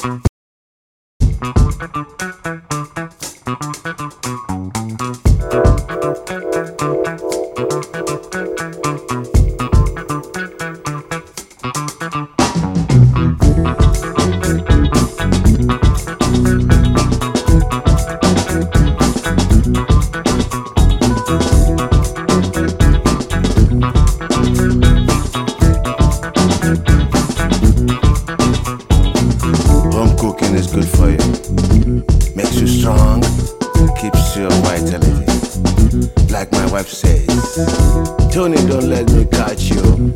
Thank you. Like my wife says, Tony, don't let me catch you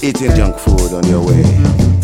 eating junk food on your way.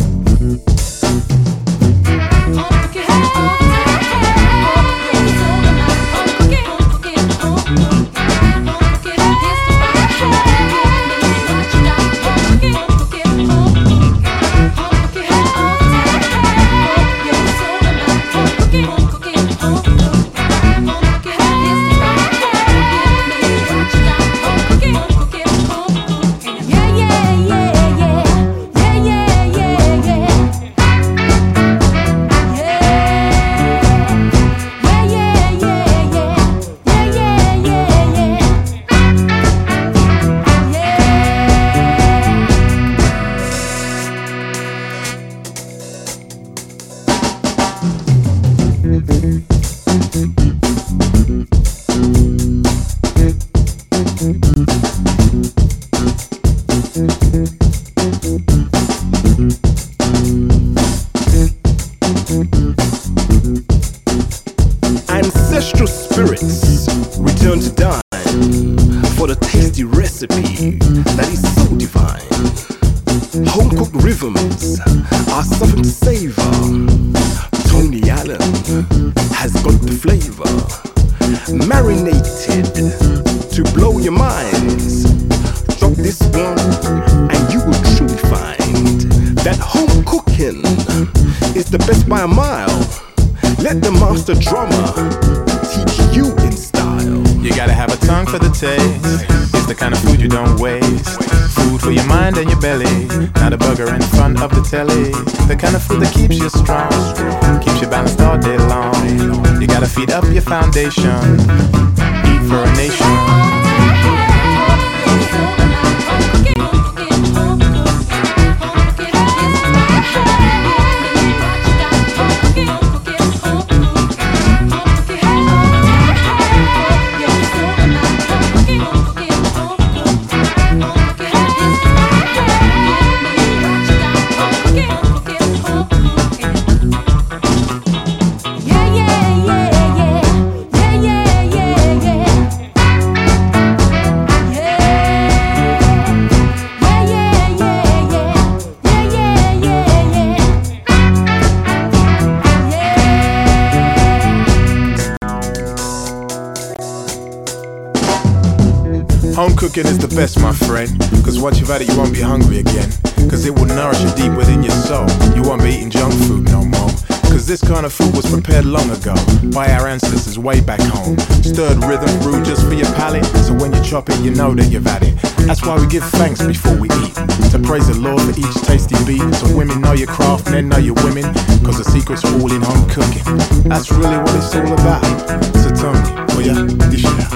recipe that is so divine. Home cooked rhythms are something to savor. Tony Allen has got the flavor, marinated to blow your minds. Drop this one, and you will truly find that home cooking is the best by a mile. Let the master drummer teach you in style. You gotta have a tongue for the taste the kind of food you don't waste. Food for your mind and your belly. Not a burger in front of the telly. The kind of food that keeps you strong, keeps you balanced all day long. You gotta feed up your foundation. Eat for a nation. Home cooking is the best, my friend. Cause once you've had it, you won't be hungry again. Cause it will nourish you deep within your soul. You won't be eating junk food no more. Cause this kind of food was prepared long ago by our ancestors way back home. Stirred rhythm brew just for your palate, so when you chop it, you know that you've had it. That's why we give thanks before we eat. To praise the Lord for each tasty beat. So women know your craft, men know your women. Cause the secret's all in home cooking. That's really what it's all about. So tell me. voy a vigilar.